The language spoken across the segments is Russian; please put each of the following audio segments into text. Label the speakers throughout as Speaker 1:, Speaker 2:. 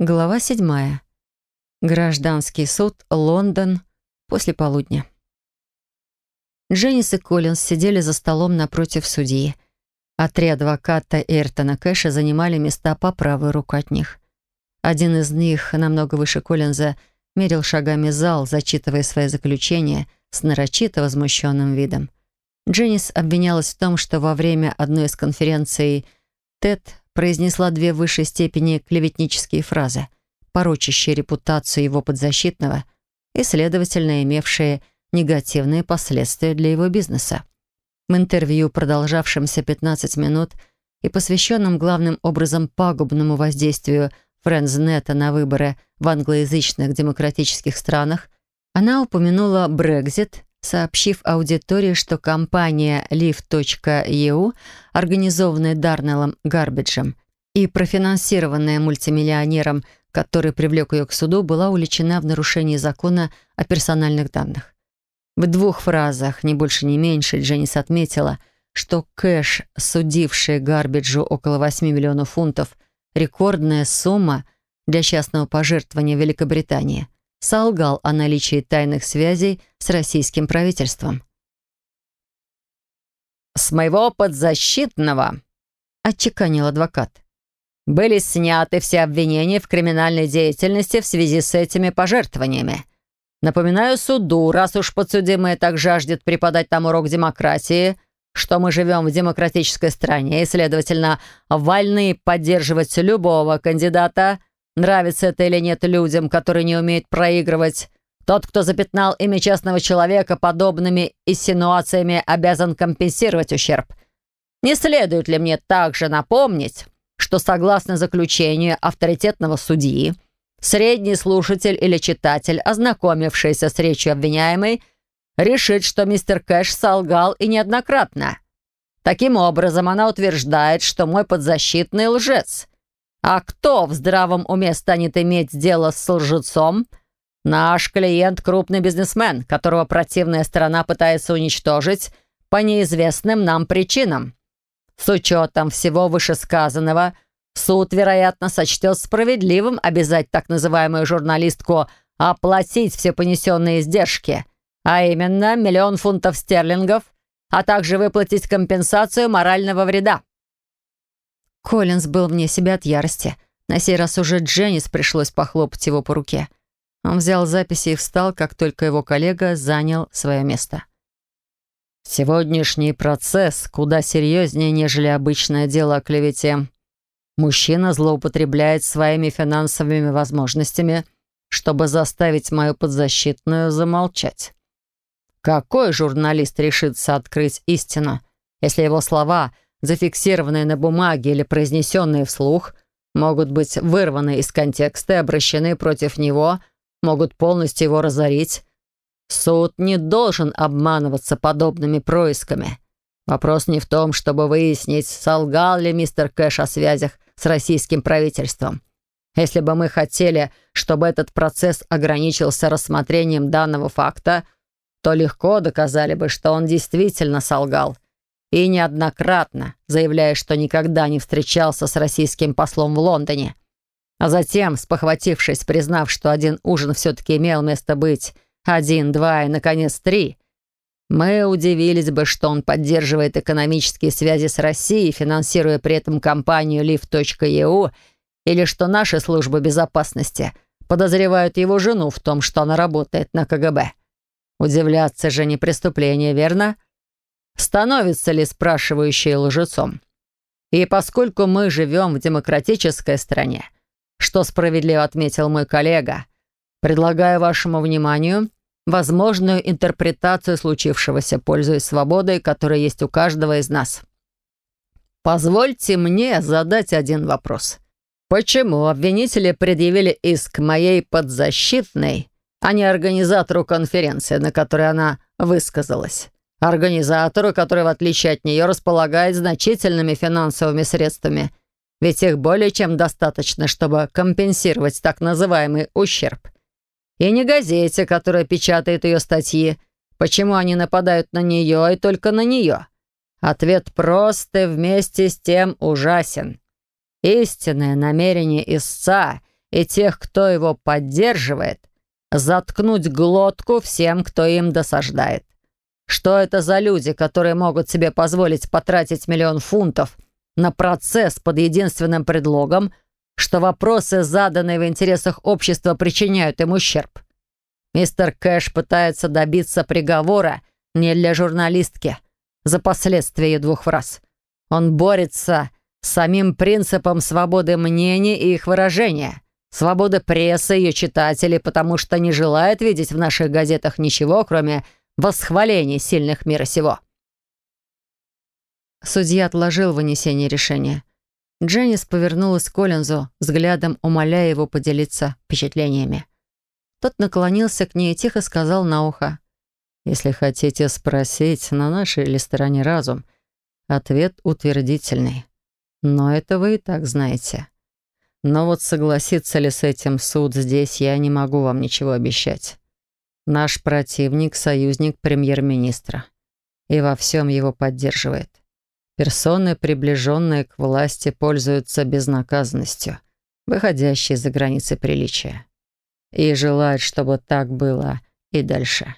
Speaker 1: Глава седьмая. Гражданский суд, Лондон, после полудня. Дженнис и Коллинз сидели за столом напротив судьи, а три адвоката Эртона Кэша занимали места по правую руку от них. Один из них, намного выше Коллинза, мерил шагами зал, зачитывая свои заключения с нарочито возмущенным видом. Дженнис обвинялась в том, что во время одной из конференций Тед произнесла две в высшей степени клеветнические фразы, порочащие репутацию его подзащитного и, следовательно, имевшие негативные последствия для его бизнеса. В интервью, продолжавшемся 15 минут и посвященном главным образом пагубному воздействию Френдзнета на выборы в англоязычных демократических странах, она упомянула Брекзит, сообщив аудитории, что компания live.eu, организованная Дарнеллом Гарбиджем и профинансированная мультимиллионером, который привлек ее к суду, была уличена в нарушении закона о персональных данных. В двух фразах, ни больше, ни меньше, Дженнис отметила, что кэш, судивший Гарбиджу около 8 миллионов фунтов, рекордная сумма для частного пожертвования Великобритании – солгал о наличии тайных связей с российским правительством.
Speaker 2: «С моего подзащитного», — отчеканил адвокат, «были сняты все обвинения в криминальной деятельности в связи с этими пожертвованиями. Напоминаю суду, раз уж подсудимый так жаждет преподать нам урок демократии, что мы живем в демократической стране и, следовательно, вольны поддерживать любого кандидата, Нравится это или нет людям, которые не умеют проигрывать. Тот, кто запятнал имя частного человека подобными инсинуациями, обязан компенсировать ущерб. Не следует ли мне также напомнить, что согласно заключению авторитетного судьи, средний слушатель или читатель, ознакомившийся с речью обвиняемой, решит, что мистер Кэш солгал и неоднократно. Таким образом, она утверждает, что мой подзащитный лжец – а кто в здравом уме станет иметь дело с лжецом? Наш клиент — крупный бизнесмен, которого противная сторона пытается уничтожить по неизвестным нам причинам. С учетом всего вышесказанного, суд, вероятно, сочтет справедливым обязать так называемую журналистку оплатить все понесенные издержки, а именно миллион фунтов стерлингов, а также выплатить компенсацию морального вреда.
Speaker 1: Коллинз был вне себя от ярости. На сей раз уже Дженнис пришлось похлопать его по руке. Он взял записи и встал, как только его коллега занял свое место.
Speaker 2: «Сегодняшний процесс куда серьезнее, нежели обычное дело о клевете. Мужчина злоупотребляет своими финансовыми возможностями, чтобы заставить мою подзащитную замолчать. Какой журналист решится открыть истину, если его слова — зафиксированные на бумаге или произнесенные вслух, могут быть вырваны из контекста и обращены против него, могут полностью его разорить. Суд не должен обманываться подобными происками. Вопрос не в том, чтобы выяснить, солгал ли мистер Кэш о связях с российским правительством. Если бы мы хотели, чтобы этот процесс ограничился рассмотрением данного факта, то легко доказали бы, что он действительно солгал – и неоднократно, заявляя, что никогда не встречался с российским послом в Лондоне. А затем, спохватившись, признав, что один ужин все-таки имел место быть, один, два и, наконец, три, мы удивились бы, что он поддерживает экономические связи с Россией, финансируя при этом компанию live.eu, или что наши службы безопасности подозревают его жену в том, что она работает на КГБ. Удивляться же не преступление, верно? Становится ли спрашивающий лжецом. И поскольку мы живем в демократической стране, что справедливо отметил мой коллега, предлагаю вашему вниманию возможную интерпретацию случившегося, пользуясь свободой, которая есть у каждого из нас. Позвольте мне задать один вопрос. Почему обвинители предъявили иск моей подзащитной, а не организатору конференции, на которой она высказалась? Организатору, который, в отличие от нее, располагает значительными финансовыми средствами. Ведь их более чем достаточно, чтобы компенсировать так называемый ущерб. И не газете, которая печатает ее статьи. Почему они нападают на нее и только на нее? Ответ прост и вместе с тем ужасен. Истинное намерение истца и тех, кто его поддерживает, заткнуть глотку всем, кто им досаждает. Что это за люди, которые могут себе позволить потратить миллион фунтов на процесс под единственным предлогом, что вопросы, заданные в интересах общества, причиняют им ущерб? Мистер Кэш пытается добиться приговора не для журналистки за последствия ее двух фраз. Он борется с самим принципом свободы мнений и их выражения, свободы прессы и ее читателей, потому что не желает видеть в наших газетах ничего, кроме восхвалений сильных мира сего.
Speaker 1: Судья отложил вынесение решения. Дженнис повернулась к Коллинзу, взглядом умоляя его поделиться впечатлениями. Тот наклонился к ней и тихо сказал на ухо. «Если хотите спросить, на нашей ли стороне разум, ответ утвердительный. Но это вы и так знаете. Но вот согласиться ли с этим суд здесь, я не могу вам ничего обещать. Наш противник — союзник премьер-министра. И во всем его поддерживает. Персоны, приближенные к власти, пользуются безнаказанностью, выходящей за границы приличия и желают, чтобы так было и дальше.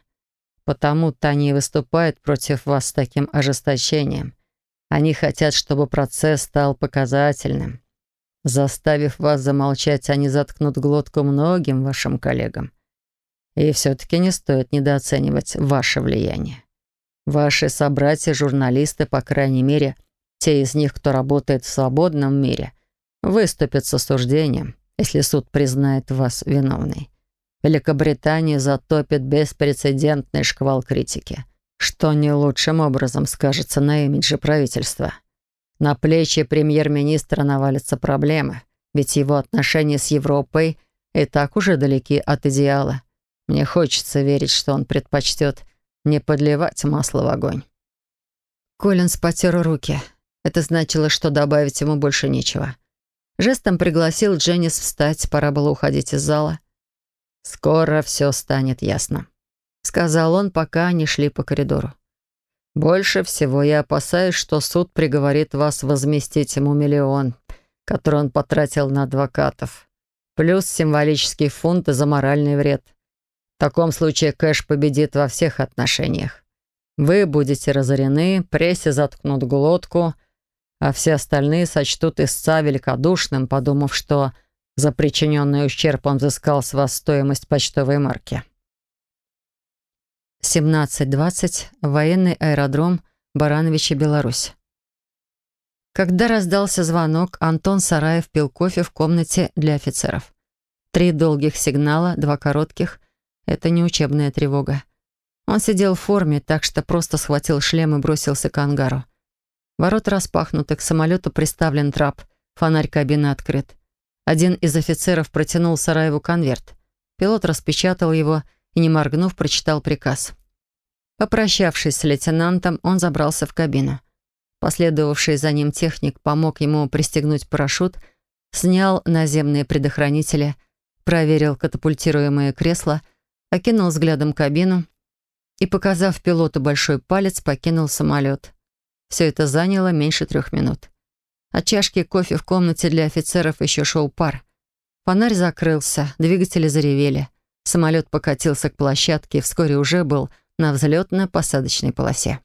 Speaker 1: Потому-то они выступают против вас с таким ожесточением. Они хотят, чтобы процесс стал показательным. Заставив вас замолчать, они заткнут глотку многим вашим коллегам. И все-таки не стоит недооценивать ваше влияние. Ваши собратья-журналисты, по крайней мере, те из них, кто работает в свободном мире, выступят с осуждением если суд признает вас виновной. Великобритания затопит беспрецедентный шквал критики, что не лучшим образом скажется на имидже правительства. На плечи премьер-министра навалятся проблемы, ведь его отношения с Европой и так уже далеки от идеала. Мне хочется верить, что он предпочтет не подливать масло в огонь. Коллинз потер руки. Это значило, что добавить ему больше нечего. Жестом пригласил Дженнис встать, пора было уходить из зала. «Скоро все станет ясно», — сказал он, пока они шли по коридору. «Больше всего я опасаюсь, что суд приговорит вас возместить ему миллион, который он потратил на адвокатов, плюс символический фунт за моральный вред. В таком случае кэш победит во всех отношениях. Вы будете разорены, прессе заткнут глотку — а все остальные сочтут истца великодушным, подумав, что за причиненный ущерб он взыскал с вас стоимость почтовой марки. 17.20. Военный аэродром Барановича, Беларусь. Когда раздался звонок, Антон Сараев пил кофе в комнате для офицеров. Три долгих сигнала, два коротких — это не учебная тревога. Он сидел в форме, так что просто схватил шлем и бросился к ангару. Ворота распахнуты, к самолету приставлен трап, фонарь кабины открыт. Один из офицеров протянул Сараеву конверт. Пилот распечатал его и, не моргнув, прочитал приказ. Попрощавшись с лейтенантом, он забрался в кабину. Последовавший за ним техник помог ему пристегнуть парашют, снял наземные предохранители, проверил катапультируемое кресло, окинул взглядом кабину и, показав пилоту большой палец, покинул самолет. Все это заняло меньше трех минут. От чашки кофе в комнате для офицеров еще шел пар. Фонарь закрылся, двигатели заревели. Самолет покатился к площадке и вскоре уже был на взлетно-посадочной полосе.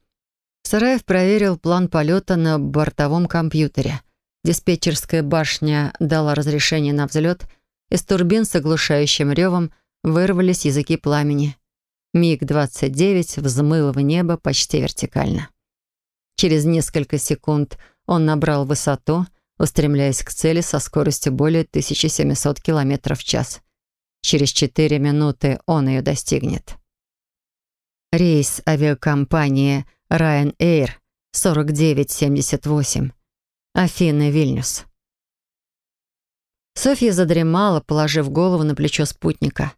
Speaker 1: Сараев проверил план полета на бортовом компьютере. Диспетчерская башня дала разрешение на взлет, из турбин с оглушающим ревом вырвались языки пламени. МиГ-29 взмыл в небо почти вертикально. Через несколько секунд он набрал высоту, устремляясь к цели со скоростью более 1700 км в час. Через 4 минуты он ее достигнет. Рейс авиакомпании Ryanair 4978. Афины, Вильнюс. Софья задремала, положив голову на плечо спутника.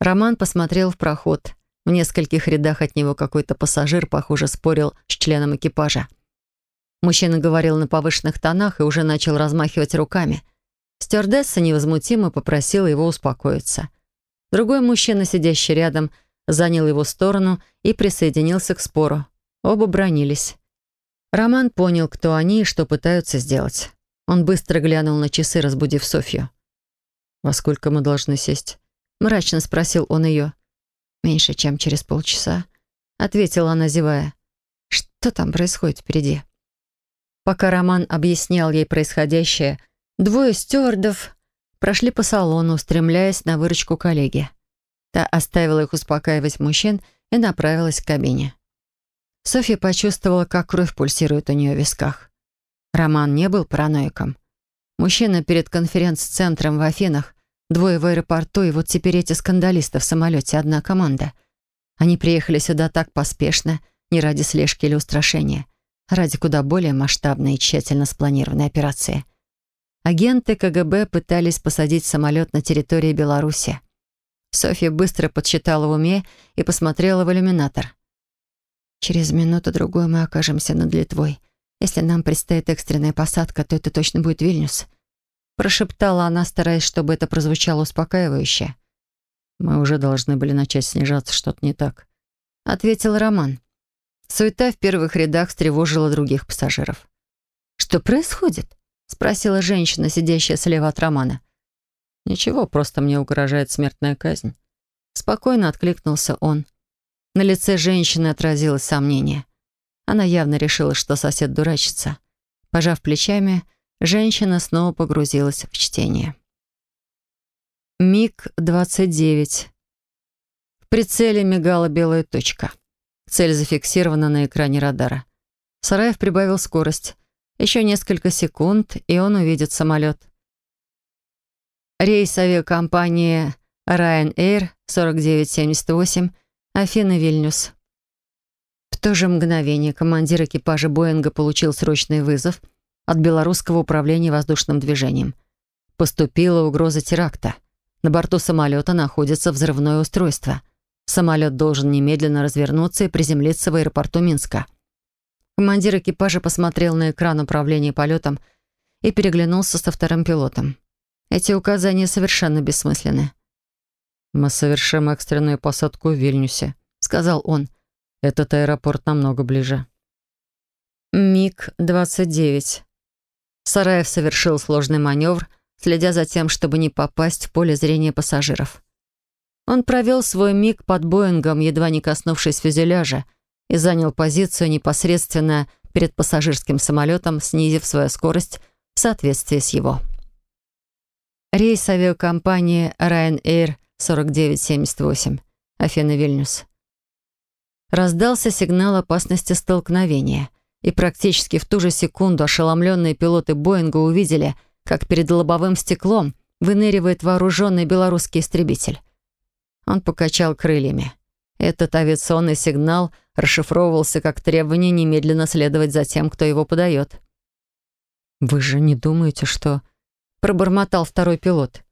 Speaker 1: Роман посмотрел в проход. В нескольких рядах от него какой-то пассажир, похоже, спорил с членом экипажа. Мужчина говорил на повышенных тонах и уже начал размахивать руками. Стюардесса невозмутимо попросила его успокоиться. Другой мужчина, сидящий рядом, занял его сторону и присоединился к спору. Оба бронились. Роман понял, кто они и что пытаются сделать. Он быстро глянул на часы, разбудив Софью.
Speaker 2: «Во сколько мы должны сесть?»
Speaker 1: — мрачно спросил он ее. «Меньше, чем через полчаса», — ответила она, зевая. «Что там происходит впереди?» Пока Роман объяснял ей происходящее, двое стюардов прошли по салону, устремляясь на выручку коллеги. Та оставила их успокаивать мужчин и направилась к кабине. Софья почувствовала, как кровь пульсирует у нее в висках. Роман не был параноиком. Мужчина перед конференц-центром в Афинах, двое в аэропорту, и вот теперь эти скандалисты в самолете, одна команда. Они приехали сюда так поспешно, не ради слежки или устрашения, а ради куда более масштабной и тщательно спланированной операции. Агенты КГБ пытались посадить самолет на территории Беларуси. Софья быстро подсчитала в уме и посмотрела в иллюминатор. «Через минуту-другую мы окажемся над Литвой. Если нам предстоит экстренная посадка, то это точно будет Вильнюс», прошептала она, стараясь, чтобы это прозвучало успокаивающе.
Speaker 2: «Мы уже должны были начать снижаться, что-то не так», —
Speaker 1: ответил Роман. Суета в первых рядах встревожила других пассажиров. «Что происходит?» — спросила женщина, сидящая слева от Романа.
Speaker 2: «Ничего, просто мне угрожает смертная казнь».
Speaker 1: Спокойно откликнулся он. На лице женщины отразилось сомнение. Она явно решила, что сосед дурачится. Пожав плечами, женщина снова погрузилась в чтение. МиГ-29. В прицеле мигала белая точка. Цель зафиксирована на экране радара. Сараев прибавил скорость. Еще несколько секунд, и он увидит самолет. Рейс авиакомпании Ryanair 4978 Афина-Вильнюс. В то же мгновение командир экипажа Боинга получил срочный вызов от Белорусского управления воздушным движением. Поступила угроза теракта. На борту самолета находится взрывное устройство. Самолет должен немедленно развернуться и приземлиться в аэропорту Минска. Командир экипажа посмотрел на экран управления полетом и переглянулся со вторым пилотом. Эти указания совершенно бессмысленны.
Speaker 2: «Мы совершим экстренную посадку в Вильнюсе», — сказал он. «Этот аэропорт намного ближе».
Speaker 1: МиГ-29. Сараев совершил сложный маневр, следя за тем, чтобы не попасть в поле зрения пассажиров. Он провел свой МиГ под Боингом, едва не коснувшись фюзеляжа, и занял позицию непосредственно перед пассажирским самолетом, снизив свою скорость в соответствии с его. Рейс авиакомпании Ryanair 4978, Афина-Вильнюс. Раздался сигнал опасности столкновения, и практически в ту же секунду ошеломленные пилоты Боинга увидели, как перед лобовым стеклом выныривает вооруженный белорусский истребитель. Он покачал крыльями. Этот авиационный сигнал расшифровывался как требование немедленно следовать за тем, кто его подает.
Speaker 2: «Вы же не думаете, что...»
Speaker 1: пробормотал второй пилот.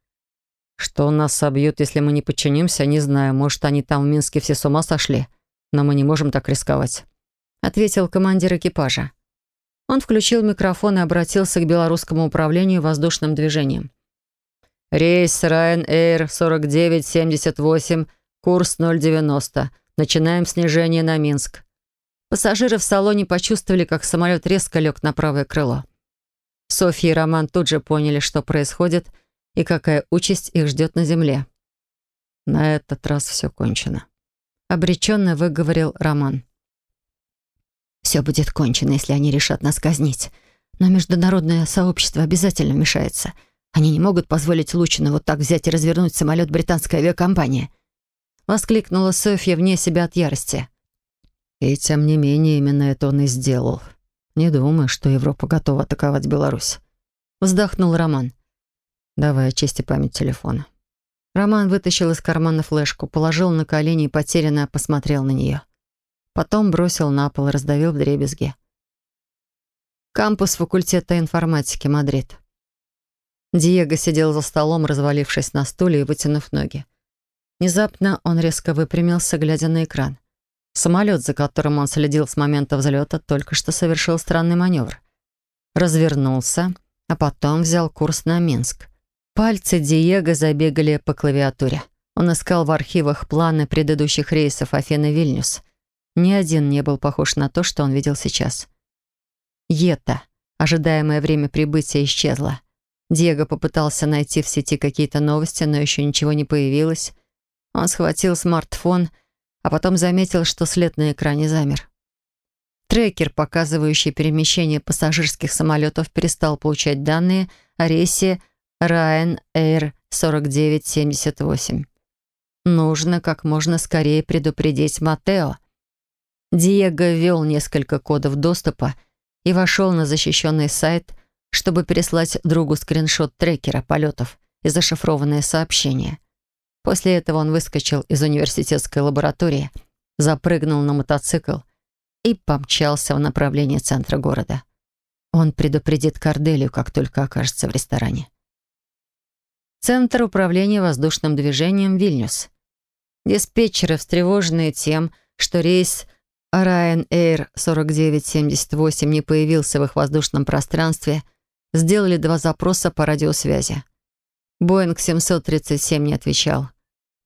Speaker 2: «Что нас собьют, если мы не подчинимся, не знаю. Может, они там в Минске все с ума сошли. Но мы не можем так рисковать», —
Speaker 1: ответил командир экипажа. Он включил микрофон и обратился к белорусскому управлению воздушным движением. «Рейс Ryanair 4978, курс 090. Начинаем снижение на Минск». Пассажиры в салоне почувствовали, как самолет резко лег на правое крыло. Софья и Роман тут же поняли, что происходит и какая участь их ждет на земле.
Speaker 2: «На этот раз все кончено», —
Speaker 1: обреченно выговорил Роман. «Все будет кончено, если они решат нас казнить. Но международное сообщество обязательно вмешается. Они не могут позволить Лучину вот так взять и развернуть самолет британской авиакомпании», — воскликнула Софья вне себя от ярости.
Speaker 2: «И тем не менее именно это он и сделал», «Не думаю, что Европа готова атаковать Беларусь», — вздохнул Роман. «Давай очисти память телефона».
Speaker 1: Роман вытащил из кармана флешку, положил на колени и потерянно посмотрел на нее. Потом бросил на пол и раздавил вдребезги. Кампус факультета информатики, Мадрид. Диего сидел за столом, развалившись на стуле и вытянув ноги. Внезапно он резко выпрямился, глядя на экран. Самолет, за которым он следил с момента взлета, только что совершил странный маневр. Развернулся, а потом взял курс на Минск. Пальцы Диего забегали по клавиатуре. Он искал в архивах планы предыдущих рейсов Афины-Вильнюс. Ни один не был похож на то, что он видел сейчас. Ета. Ожидаемое время прибытия исчезло. Диего попытался найти в сети какие-то новости, но еще ничего не появилось. Он схватил смартфон, а потом заметил, что след на экране замер. Трекер, показывающий перемещение пассажирских самолетов, перестал получать данные о рейсе Ryanair 4978. Нужно как можно скорее предупредить Матео. Диего ввел несколько кодов доступа и вошел на защищенный сайт, чтобы переслать другу скриншот трекера полетов и зашифрованное сообщение. После этого он выскочил из университетской лаборатории, запрыгнул на мотоцикл и помчался в направлении центра города. Он предупредит Корделию, как только окажется в ресторане. Центр управления воздушным движением Вильнюс. Диспетчеры, встревоженные тем, что рейс Ryanair 4978 не появился в их воздушном пространстве, сделали два запроса по радиосвязи. Боинг 737 не отвечал.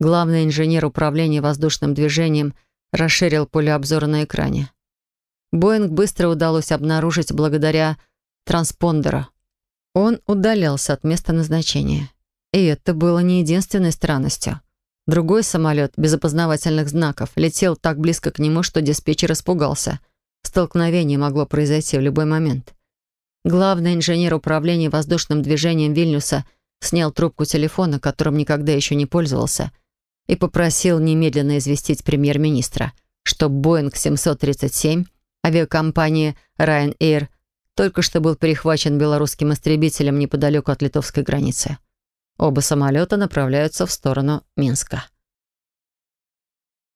Speaker 1: Главный инженер управления воздушным движением расширил поле обзора на экране. Боинг быстро удалось обнаружить благодаря транспондеру. Он удалялся от места назначения. И это было не единственной странностью. Другой самолет, без опознавательных знаков, летел так близко к нему, что диспетчер испугался. Столкновение могло произойти в любой момент. Главный инженер управления воздушным движением Вильнюса снял трубку телефона, которым никогда еще не пользовался, и попросил немедленно известить премьер-министра, что Боинг 737 авиакомпании Ryanair только что был перехвачен белорусским истребителем неподалеку от литовской границы. Оба самолета направляются в сторону Минска.